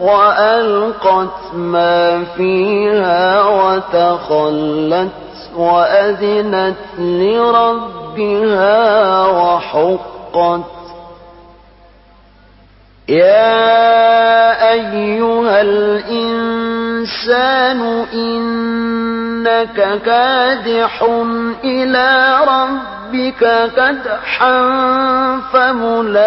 وألقت ما فيها وتخلت وأذنت لربها وحقت. يا أيها الإنسان إنك كادح إلى ربك كدحا فملاقيه.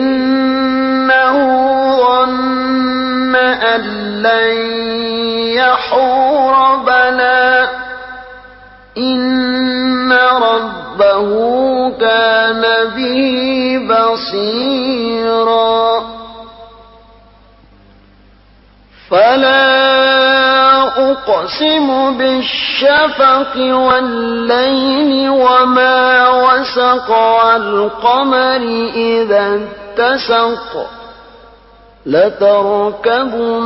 يحور بلى إن ربه كان به بصيرا. فلا أقسم بالشفق والليل وما وسق والقمر إذا اتسق. لتركبن